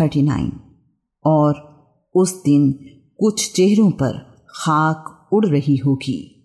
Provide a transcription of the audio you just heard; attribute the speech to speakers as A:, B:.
A: Thirty nine. और उस दिन कुछ चेहरों पर खाक उड़ रही होगी।